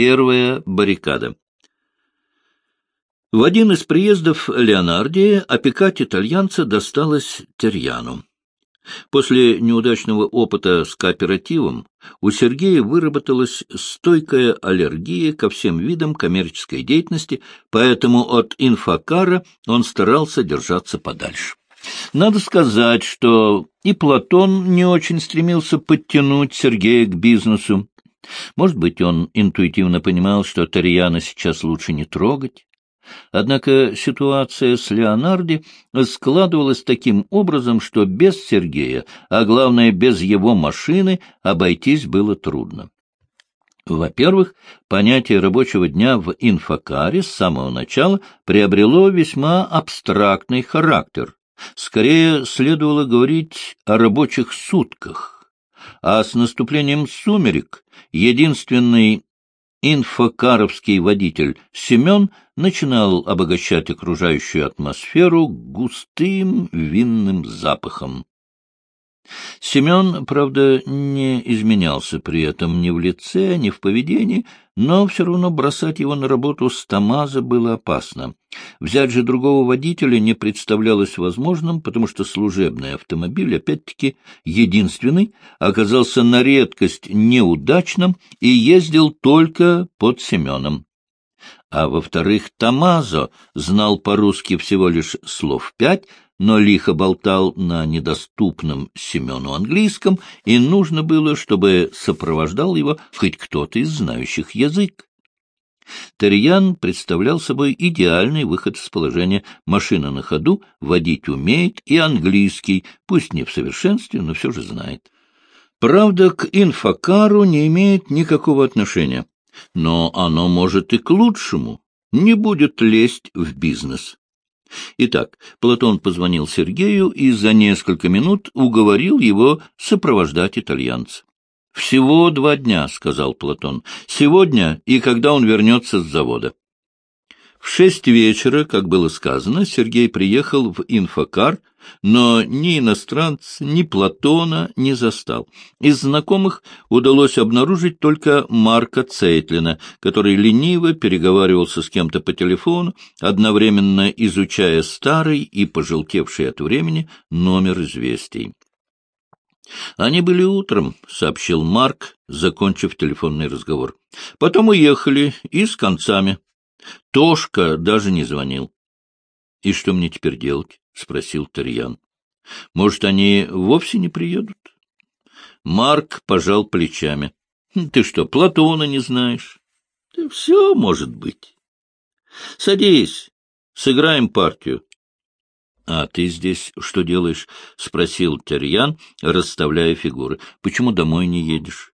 Первая баррикада. В один из приездов Леонарди опекать итальянца досталось Терьяну. После неудачного опыта с кооперативом у Сергея выработалась стойкая аллергия ко всем видам коммерческой деятельности, поэтому от инфокара он старался держаться подальше. Надо сказать, что и Платон не очень стремился подтянуть Сергея к бизнесу. Может быть, он интуитивно понимал, что Тарьяна сейчас лучше не трогать. Однако ситуация с Леонарди складывалась таким образом, что без Сергея, а главное, без его машины, обойтись было трудно. Во-первых, понятие рабочего дня в инфокаре с самого начала приобрело весьма абстрактный характер. Скорее следовало говорить о рабочих сутках, а с наступлением сумерек единственный инфокаровский водитель Семен начинал обогащать окружающую атмосферу густым винным запахом. Семен, правда, не изменялся при этом ни в лице, ни в поведении, но все равно бросать его на работу с Тамаза было опасно. Взять же другого водителя не представлялось возможным, потому что служебный автомобиль, опять-таки, единственный, оказался на редкость неудачным и ездил только под Семеном. А во-вторых, Тамазо знал по-русски всего лишь слов пять, но лихо болтал на недоступном Семену английском, и нужно было, чтобы сопровождал его хоть кто-то из знающих язык. Терьян представлял собой идеальный выход из положения. Машина на ходу, водить умеет и английский, пусть не в совершенстве, но все же знает. Правда, к инфокару не имеет никакого отношения, но оно может и к лучшему, не будет лезть в бизнес. Итак, Платон позвонил Сергею и за несколько минут уговорил его сопровождать итальянца. «Всего два дня», — сказал Платон. «Сегодня и когда он вернется с завода». В шесть вечера, как было сказано, Сергей приехал в инфокар, но ни иностранца, ни Платона не застал. Из знакомых удалось обнаружить только Марка Цейтлина, который лениво переговаривался с кем-то по телефону, одновременно изучая старый и пожелтевший от времени номер известий. «Они были утром», — сообщил Марк, закончив телефонный разговор. «Потом уехали и с концами». Тошка даже не звонил. — И что мне теперь делать? — спросил Тарьян. — Может, они вовсе не приедут? Марк пожал плечами. — Ты что, Платона не знаешь? — Все может быть. — Садись, сыграем партию. — А ты здесь что делаешь? — спросил Терьян, расставляя фигуры. — Почему домой не едешь?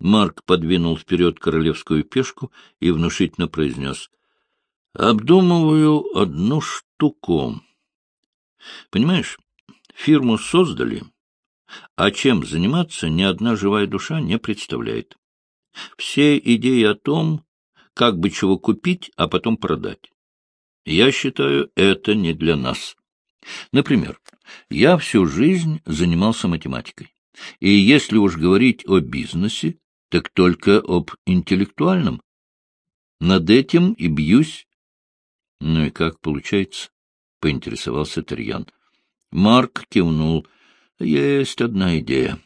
Марк подвинул вперед королевскую пешку и внушительно произнес. — Обдумываю одну штуку. Понимаешь, фирму создали, а чем заниматься ни одна живая душа не представляет. Все идеи о том, как бы чего купить, а потом продать. Я считаю, это не для нас. Например, я всю жизнь занимался математикой. И если уж говорить о бизнесе, так только об интеллектуальном. Над этим и бьюсь. — Ну и как получается? — поинтересовался Терьян. Марк кивнул. — Есть одна идея.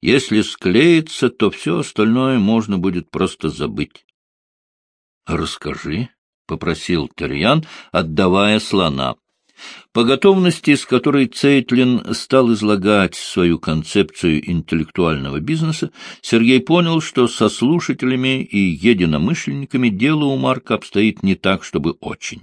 Если склеится, то все остальное можно будет просто забыть. — Расскажи, — попросил Терьян, отдавая слона. По готовности, с которой Цейтлин стал излагать свою концепцию интеллектуального бизнеса, Сергей понял, что со слушателями и единомышленниками дело у Марка обстоит не так, чтобы очень.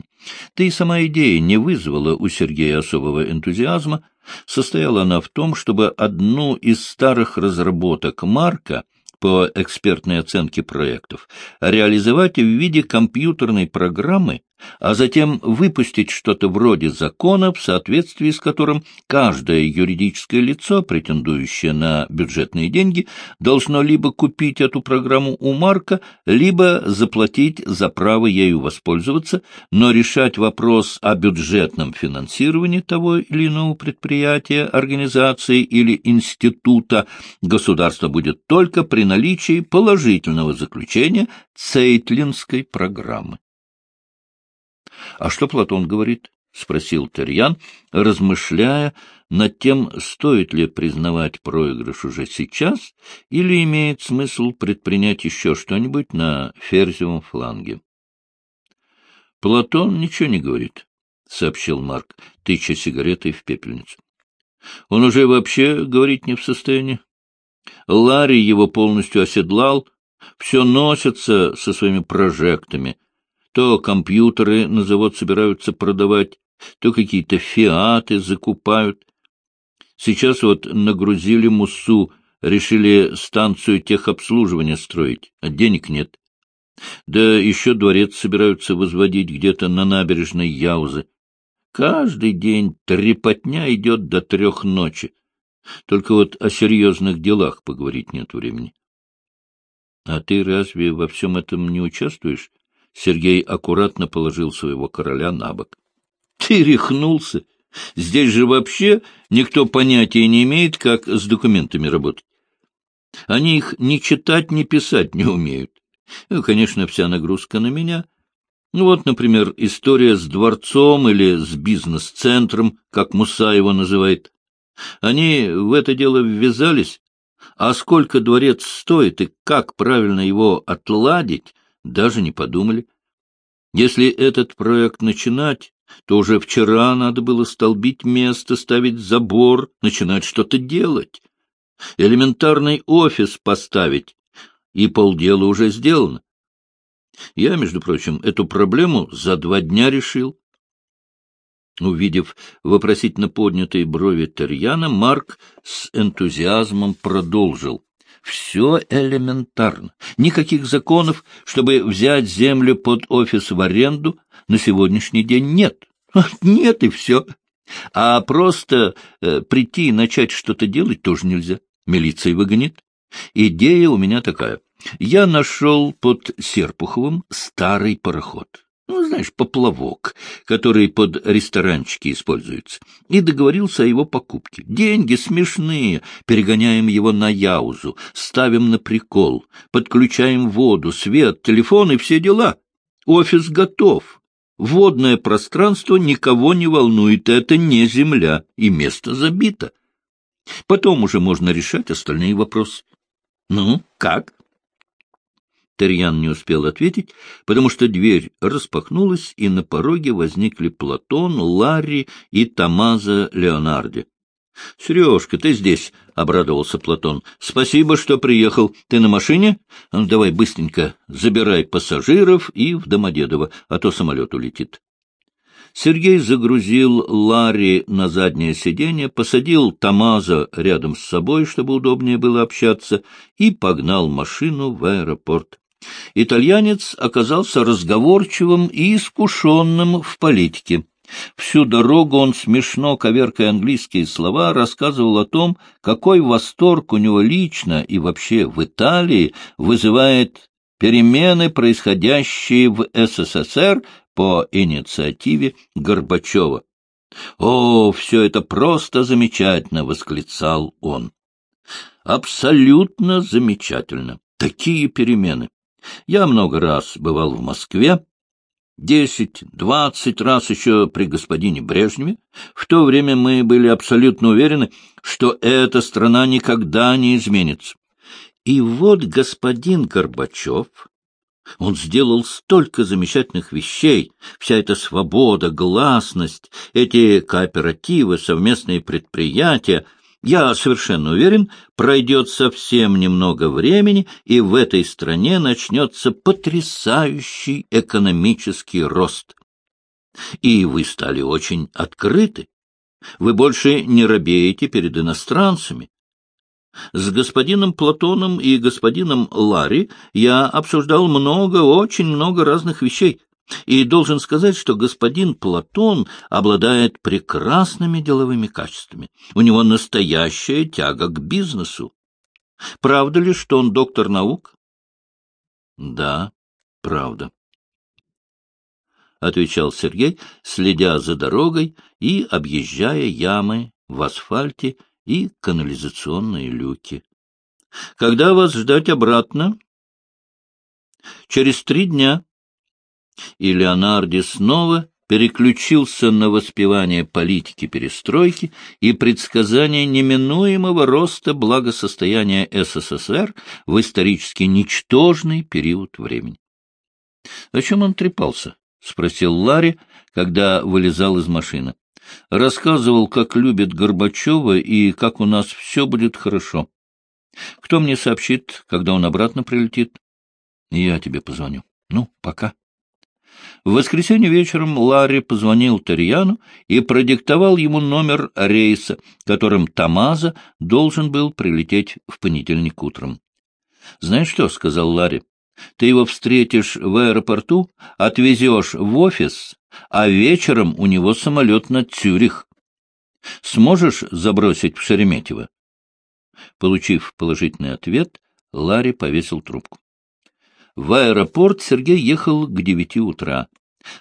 Да и сама идея не вызвала у Сергея особого энтузиазма. Состояла она в том, чтобы одну из старых разработок Марка по экспертной оценке проектов реализовать в виде компьютерной программы, а затем выпустить что-то вроде закона, в соответствии с которым каждое юридическое лицо, претендующее на бюджетные деньги, должно либо купить эту программу у Марка, либо заплатить за право ею воспользоваться, но решать вопрос о бюджетном финансировании того или иного предприятия, организации или института государство будет только при наличии положительного заключения Цейтлинской программы. — А что Платон говорит? — спросил Терьян, размышляя над тем, стоит ли признавать проигрыш уже сейчас или имеет смысл предпринять еще что-нибудь на ферзевом фланге. — Платон ничего не говорит, — сообщил Марк, тыча сигаретой в пепельницу. — Он уже вообще говорить не в состоянии. Ларри его полностью оседлал, все носится со своими прожектами — то компьютеры на завод собираются продавать, то какие-то фиаты закупают. Сейчас вот нагрузили Муссу, решили станцию техобслуживания строить, а денег нет. Да еще дворец собираются возводить где-то на набережной Яузы. Каждый день трепотня идет до трех ночи. Только вот о серьезных делах поговорить нет времени. — А ты разве во всем этом не участвуешь? Сергей аккуратно положил своего короля на бок. — Ты рехнулся! Здесь же вообще никто понятия не имеет, как с документами работать. Они их ни читать, ни писать не умеют. Ну, конечно, вся нагрузка на меня. Ну вот, например, история с дворцом или с бизнес-центром, как Муса его называет. Они в это дело ввязались, а сколько дворец стоит и как правильно его отладить, даже не подумали. Если этот проект начинать, то уже вчера надо было столбить место, ставить забор, начинать что-то делать. Элементарный офис поставить, и полдела уже сделано. Я, между прочим, эту проблему за два дня решил. Увидев вопросительно поднятые брови Терьяна, Марк с энтузиазмом продолжил. Все элементарно. Никаких законов, чтобы взять землю под офис в аренду, на сегодняшний день нет. Нет, и все. А просто э, прийти и начать что-то делать тоже нельзя. Милиция выгонит. Идея у меня такая. Я нашел под Серпуховым старый пароход ну, знаешь, поплавок, который под ресторанчики используется, и договорился о его покупке. Деньги смешные, перегоняем его на Яузу, ставим на прикол, подключаем воду, свет, телефон и все дела. Офис готов. Водное пространство никого не волнует, это не земля, и место забито. Потом уже можно решать остальные вопросы. Ну, как? Терьян не успел ответить, потому что дверь распахнулась, и на пороге возникли Платон, Ларри и Тамаза Леонарди. — Сережка, ты здесь, — обрадовался Платон. — Спасибо, что приехал. Ты на машине? Ну, давай быстренько забирай пассажиров и в Домодедово, а то самолет улетит. Сергей загрузил Ларри на заднее сиденье, посадил Тамаза рядом с собой, чтобы удобнее было общаться, и погнал машину в аэропорт. Итальянец оказался разговорчивым и искушенным в политике. Всю дорогу он, смешно коверкая английские слова, рассказывал о том, какой восторг у него лично и вообще в Италии вызывает перемены, происходящие в СССР по инициативе Горбачева. «О, все это просто замечательно!» — восклицал он. «Абсолютно замечательно! Такие перемены! Я много раз бывал в Москве, десять, двадцать раз еще при господине Брежневе. В то время мы были абсолютно уверены, что эта страна никогда не изменится. И вот господин Горбачев, он сделал столько замечательных вещей, вся эта свобода, гласность, эти кооперативы, совместные предприятия — я совершенно уверен, пройдет совсем немного времени, и в этой стране начнется потрясающий экономический рост. И вы стали очень открыты. Вы больше не робеете перед иностранцами. С господином Платоном и господином Ларри я обсуждал много, очень много разных вещей. И должен сказать, что господин Платон обладает прекрасными деловыми качествами. У него настоящая тяга к бизнесу. Правда ли, что он доктор наук? — Да, правда, — отвечал Сергей, следя за дорогой и объезжая ямы в асфальте и канализационные люки. — Когда вас ждать обратно? — Через три дня. И Леонарди снова переключился на воспевание политики перестройки и предсказание неминуемого роста благосостояния СССР в исторически ничтожный период времени. — О чем он трепался? — спросил Ларри, когда вылезал из машины. — Рассказывал, как любит Горбачева и как у нас все будет хорошо. Кто мне сообщит, когда он обратно прилетит? — Я тебе позвоню. Ну, пока. В воскресенье вечером Ларри позвонил Тарьяну и продиктовал ему номер рейса, которым Тамаза должен был прилететь в понедельник утром. — Знаешь что? — сказал Ларри. — Ты его встретишь в аэропорту, отвезешь в офис, а вечером у него самолет на Цюрих. Сможешь забросить в Шереметьево? Получив положительный ответ, Ларри повесил трубку. В аэропорт Сергей ехал к девяти утра.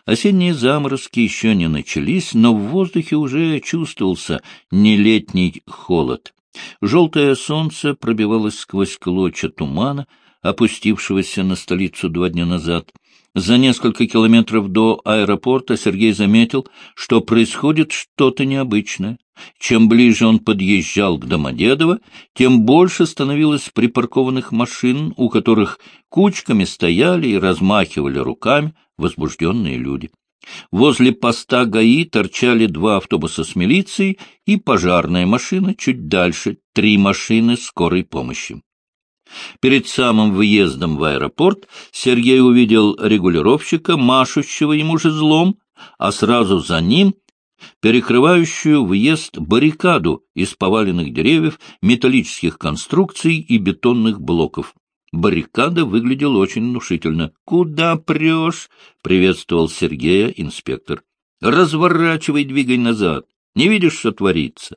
Осенние заморозки еще не начались, но в воздухе уже чувствовался нелетний холод. Желтое солнце пробивалось сквозь клочья тумана, опустившегося на столицу два дня назад. За несколько километров до аэропорта Сергей заметил, что происходит что-то необычное. Чем ближе он подъезжал к Домодедово, тем больше становилось припаркованных машин, у которых кучками стояли и размахивали руками возбужденные люди. Возле поста ГАИ торчали два автобуса с милицией и пожарная машина, чуть дальше три машины скорой помощи. Перед самым выездом в аэропорт Сергей увидел регулировщика, машущего ему жезлом, а сразу за ним перекрывающую въезд баррикаду из поваленных деревьев, металлических конструкций и бетонных блоков. Баррикада выглядела очень внушительно. — Куда прешь? — приветствовал Сергея инспектор. — Разворачивай, двигай назад. Не видишь, что творится?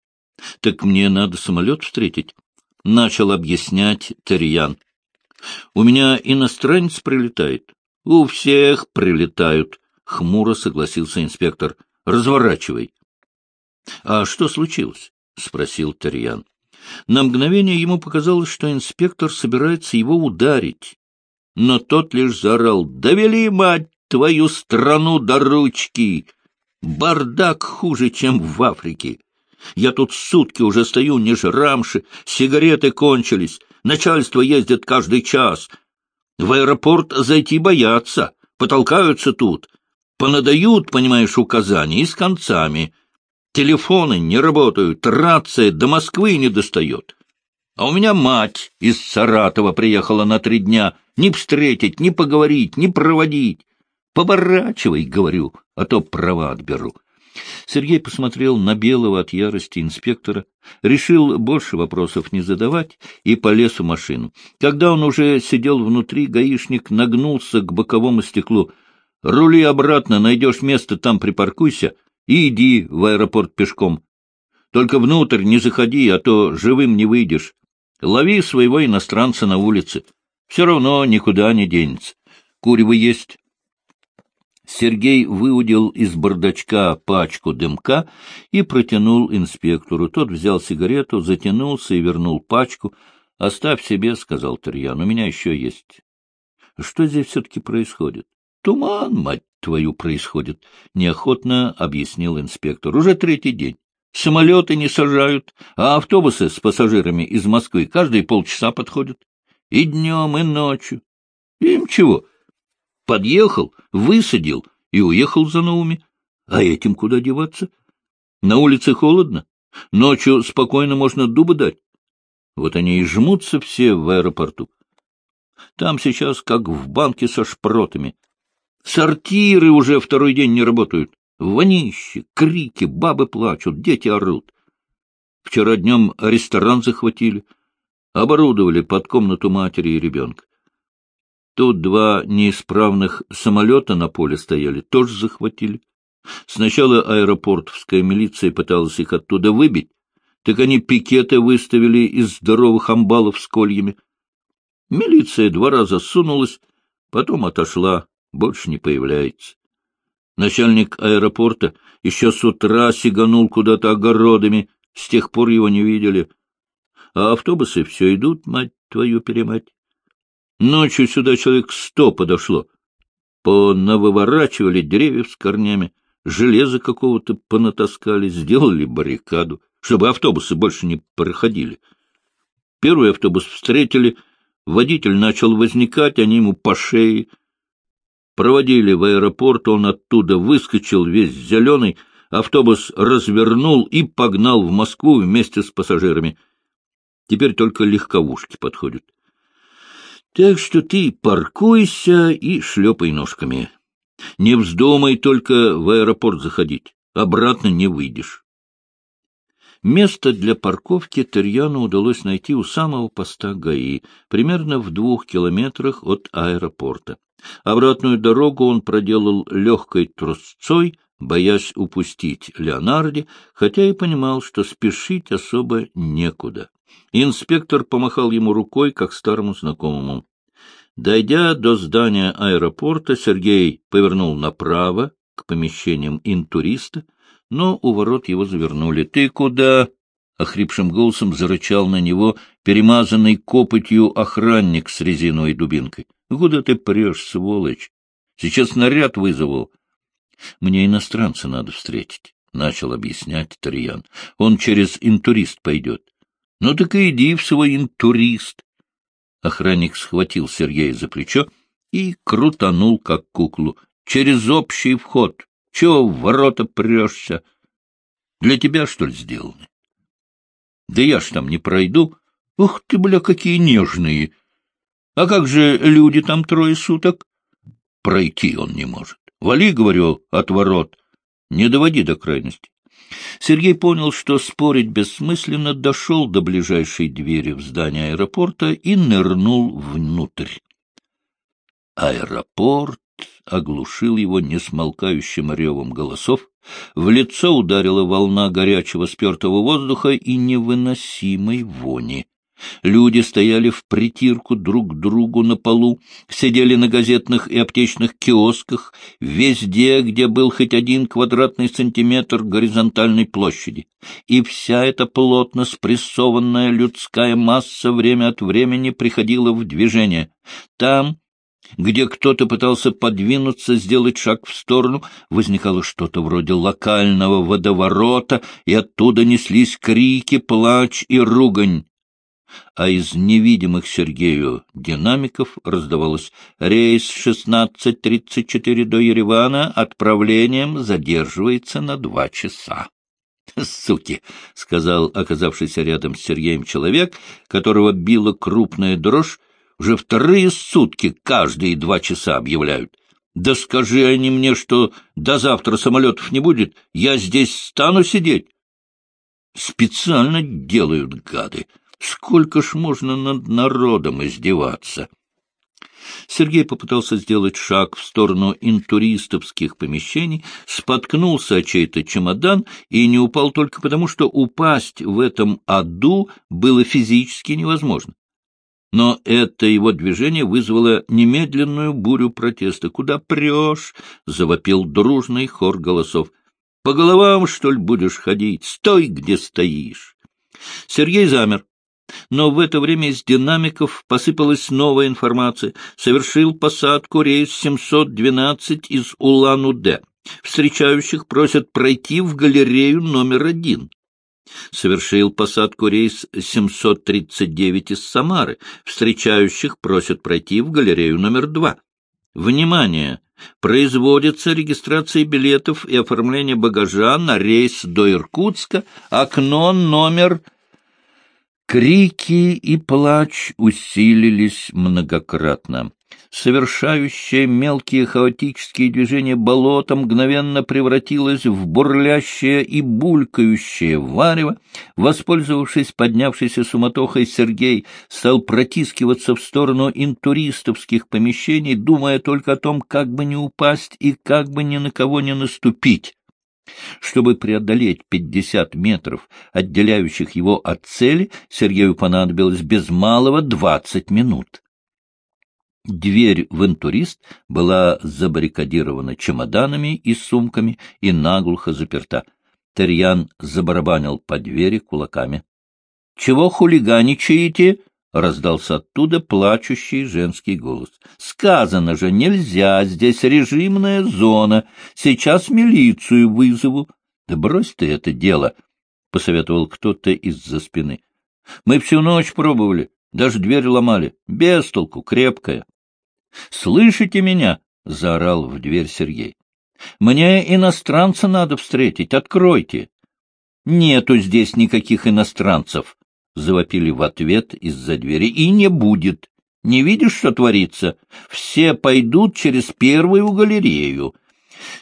— Так мне надо самолет встретить, — начал объяснять Терьян. — У меня иностранец прилетает. — У всех прилетают, — хмуро согласился инспектор. — Разворачивай. — А что случилось? — спросил Терьян. На мгновение ему показалось, что инспектор собирается его ударить. Но тот лишь заорал «Довели, мать, твою страну до ручки! Бардак хуже, чем в Африке! Я тут сутки уже стою, не жрамши, сигареты кончились, начальство ездит каждый час. В аэропорт зайти боятся, потолкаются тут, понадают, понимаешь, указания и с концами». Телефоны не работают, рация до Москвы не достает. А у меня мать из Саратова приехала на три дня. Ни встретить, ни поговорить, ни проводить. Поворачивай, говорю, а то права отберу. Сергей посмотрел на белого от ярости инспектора, решил больше вопросов не задавать и полез в машину. Когда он уже сидел внутри, гаишник нагнулся к боковому стеклу. — Рули обратно, найдешь место, там припаркуйся, и иди в аэропорт пешком. Только внутрь не заходи, а то живым не выйдешь. Лови своего иностранца на улице. Все равно никуда не денется. Курево есть. Сергей выудил из бардачка пачку дымка и протянул инспектору. Тот взял сигарету, затянулся и вернул пачку. — Оставь себе, — сказал Тарьян, — у меня еще есть. — Что здесь все-таки происходит? — Туман, мать твою происходит, — неохотно объяснил инспектор. — Уже третий день. Самолеты не сажают, а автобусы с пассажирами из Москвы каждые полчаса подходят. И днем, и ночью. Им чего? Подъехал, высадил и уехал за новыми. А этим куда деваться? На улице холодно. Ночью спокойно можно дубы дать. Вот они и жмутся все в аэропорту. Там сейчас как в банке со шпротами. Сортиры уже второй день не работают. Вонище, крики, бабы плачут, дети орут. Вчера днем ресторан захватили, оборудовали под комнату матери и ребенка. Тут два неисправных самолета на поле стояли, тоже захватили. Сначала аэропортовская милиция пыталась их оттуда выбить, так они пикеты выставили из здоровых амбалов с кольями. Милиция два раза сунулась, потом отошла, больше не появляется. Начальник аэропорта еще с утра сиганул куда-то огородами, с тех пор его не видели. А автобусы все идут, мать твою перемать. Ночью сюда человек сто подошло. Понавыворачивали деревьев с корнями, железо какого-то понатаскали, сделали баррикаду, чтобы автобусы больше не проходили. Первый автобус встретили, водитель начал возникать, они ему по шее. Проводили в аэропорт, он оттуда выскочил весь зеленый, автобус развернул и погнал в Москву вместе с пассажирами. Теперь только легковушки подходят. Так что ты паркуйся и шлепай ножками. Не вздумай только в аэропорт заходить, обратно не выйдешь. Место для парковки Терьяну удалось найти у самого поста ГАИ, примерно в двух километрах от аэропорта. Обратную дорогу он проделал легкой трусцой, боясь упустить Леонарди, хотя и понимал, что спешить особо некуда. Инспектор помахал ему рукой, как старому знакомому. Дойдя до здания аэропорта, Сергей повернул направо, к помещениям интуриста, но у ворот его завернули. — Ты куда? — охрипшим голосом зарычал на него перемазанный копотью охранник с резиновой дубинкой. — Куда ты прешь, сволочь? Сейчас наряд вызову. — Мне иностранца надо встретить, — начал объяснять Тарьян. — Он через интурист пойдет. — Ну так и иди в свой интурист. Охранник схватил Сергея за плечо и крутанул, как куклу. — Через общий вход. Чего в ворота прешься? Для тебя, что ли, сделаны? — Да я ж там не пройду. Ух ты, бля, какие нежные! А как же люди там трое суток? Пройти он не может. Вали, говорю, от ворот. Не доводи до крайности. Сергей понял, что спорить бессмысленно, дошел до ближайшей двери в здание аэропорта и нырнул внутрь. Аэропорт оглушил его несмолкающим ревом голосов, в лицо ударила волна горячего спертого воздуха и невыносимой вони. Люди стояли в притирку друг к другу на полу, сидели на газетных и аптечных киосках, везде, где был хоть один квадратный сантиметр горизонтальной площади. И вся эта плотно спрессованная людская масса время от времени приходила в движение. Там, где кто-то пытался подвинуться, сделать шаг в сторону, возникало что-то вроде локального водоворота, и оттуда неслись крики, плач и ругань а из невидимых Сергею динамиков раздавалось «Рейс 1634 до Еревана отправлением задерживается на два часа». «Суки!» — сказал оказавшийся рядом с Сергеем человек, которого била крупная дрожь. «Уже вторые сутки каждые два часа объявляют. Да скажи они мне, что до завтра самолетов не будет, я здесь стану сидеть». «Специально делают гады». Сколько ж можно над народом издеваться? Сергей попытался сделать шаг в сторону интуристовских помещений, споткнулся о чей-то чемодан и не упал только потому, что упасть в этом аду было физически невозможно. Но это его движение вызвало немедленную бурю протеста. «Куда прешь?» — завопил дружный хор голосов. «По головам, что ли, будешь ходить? Стой, где стоишь!» Сергей замер, но в это время из динамиков посыпалась новая информация. Совершил посадку рейс 712 из Улан-Удэ. Встречающих просят пройти в галерею номер один. Совершил посадку рейс 739 из Самары. Встречающих просят пройти в галерею номер два. Внимание! Производится регистрация билетов и оформление багажа на рейс до Иркутска, окно номер Крики и плач усилились многократно. Совершающее мелкие хаотические движения болото мгновенно превратилось в бурлящее и булькающее варево. Воспользовавшись поднявшейся суматохой, Сергей стал протискиваться в сторону интуристовских помещений, думая только о том, как бы не упасть и как бы ни на кого не наступить. Чтобы преодолеть пятьдесят метров, отделяющих его от цели, Сергею понадобилось без малого двадцать минут. Дверь в интурист была забаррикадирована чемоданами и сумками и наглухо заперта. Терьян забарабанил по двери кулаками. — Чего хулиганичаете? — раздался оттуда плачущий женский голос. — Сказано же, нельзя, здесь режимная зона. Сейчас милицию вызову. — Да брось ты это дело, — посоветовал кто-то из-за спины. — Мы всю ночь пробовали, даже дверь ломали. Без толку, крепкая. Слышите меня? — заорал в дверь Сергей. — Мне иностранца надо встретить, откройте. — Нету здесь никаких иностранцев, — завопили в ответ из-за двери. — И не будет. Не видишь, что творится? Все пойдут через первую галерею.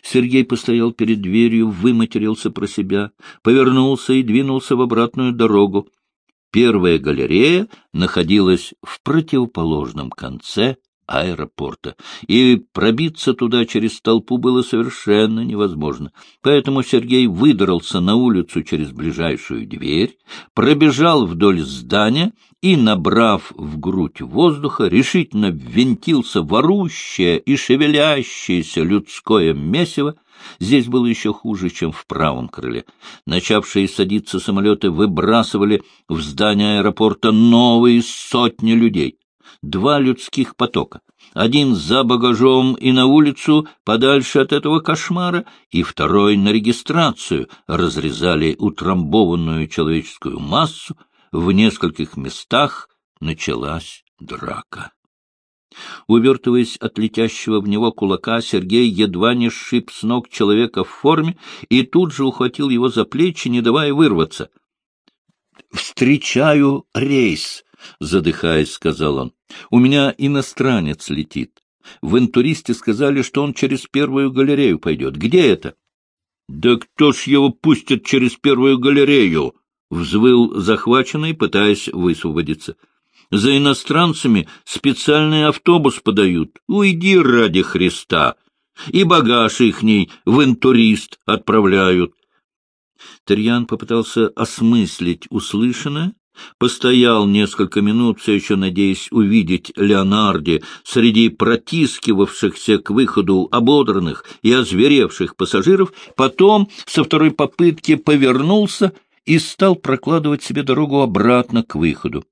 Сергей постоял перед дверью, выматерился про себя, повернулся и двинулся в обратную дорогу. Первая галерея находилась в противоположном конце аэропорта, и пробиться туда через толпу было совершенно невозможно. Поэтому Сергей выдрался на улицу через ближайшую дверь, пробежал вдоль здания и, набрав в грудь воздуха, решительно ввинтился в орущее и шевелящееся людское месиво, Здесь было еще хуже, чем в правом крыле. Начавшие садиться самолеты выбрасывали в здание аэропорта новые сотни людей два людских потока. Один за багажом и на улицу, подальше от этого кошмара, и второй на регистрацию, разрезали утрамбованную человеческую массу. В нескольких местах началась драка. Увертываясь от летящего в него кулака, Сергей едва не сшиб с ног человека в форме и тут же ухватил его за плечи, не давая вырваться. — Встречаю рейс! — задыхаясь, сказал он. — У меня иностранец летит. В интуристе сказали, что он через первую галерею пойдет. Где это? — Да кто ж его пустит через первую галерею? — взвыл захваченный, пытаясь высвободиться. — За иностранцами специальный автобус подают. Уйди ради Христа! И багаж ихний в интурист отправляют. Терьян попытался осмыслить услышанное, Постоял несколько минут, все еще надеясь увидеть Леонарди среди протискивавшихся к выходу ободранных и озверевших пассажиров, потом со второй попытки повернулся и стал прокладывать себе дорогу обратно к выходу.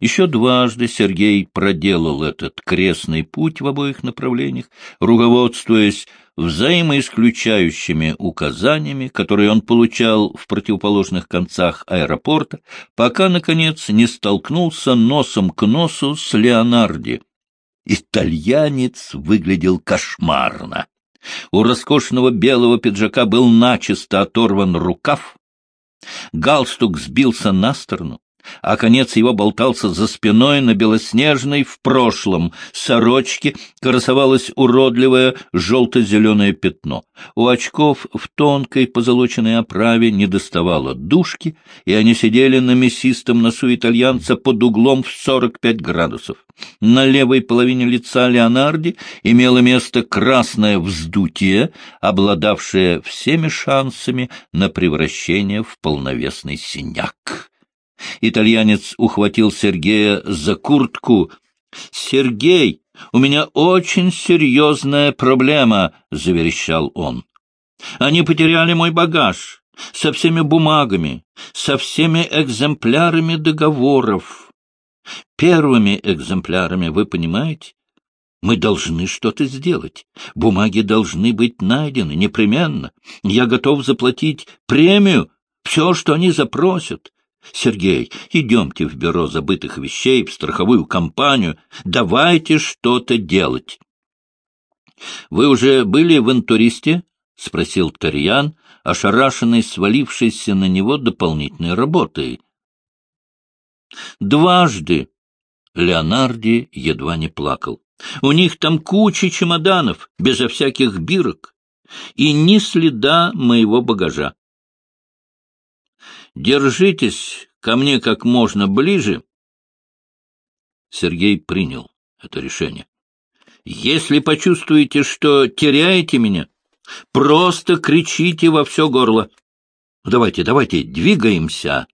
Еще дважды Сергей проделал этот крестный путь в обоих направлениях, руководствуясь взаимоисключающими указаниями, которые он получал в противоположных концах аэропорта, пока, наконец, не столкнулся носом к носу с Леонарди. Итальянец выглядел кошмарно. У роскошного белого пиджака был начисто оторван рукав, галстук сбился на сторону, а конец его болтался за спиной на белоснежной в прошлом сорочке красовалось уродливое желто-зеленое пятно. У очков в тонкой позолоченной оправе не доставало дужки, и они сидели на мясистом носу итальянца под углом в сорок пять градусов. На левой половине лица Леонарди имело место красное вздутие, обладавшее всеми шансами на превращение в полновесный синяк. Итальянец ухватил Сергея за куртку. — Сергей, у меня очень серьезная проблема, — заверещал он. — Они потеряли мой багаж со всеми бумагами, со всеми экземплярами договоров. Первыми экземплярами, вы понимаете? Мы должны что-то сделать. Бумаги должны быть найдены непременно. Я готов заплатить премию, все, что они запросят. Сергей, идемте в бюро забытых вещей, в страховую компанию. Давайте что-то делать. — Вы уже были в интуристе? — спросил Тарьян, ошарашенный свалившейся на него дополнительной работой. Дважды Леонарди едва не плакал. У них там куча чемоданов, безо всяких бирок, и ни следа моего багажа. Держитесь ко мне как можно ближе. Сергей принял это решение. Если почувствуете, что теряете меня, просто кричите во все горло. Давайте, давайте, двигаемся.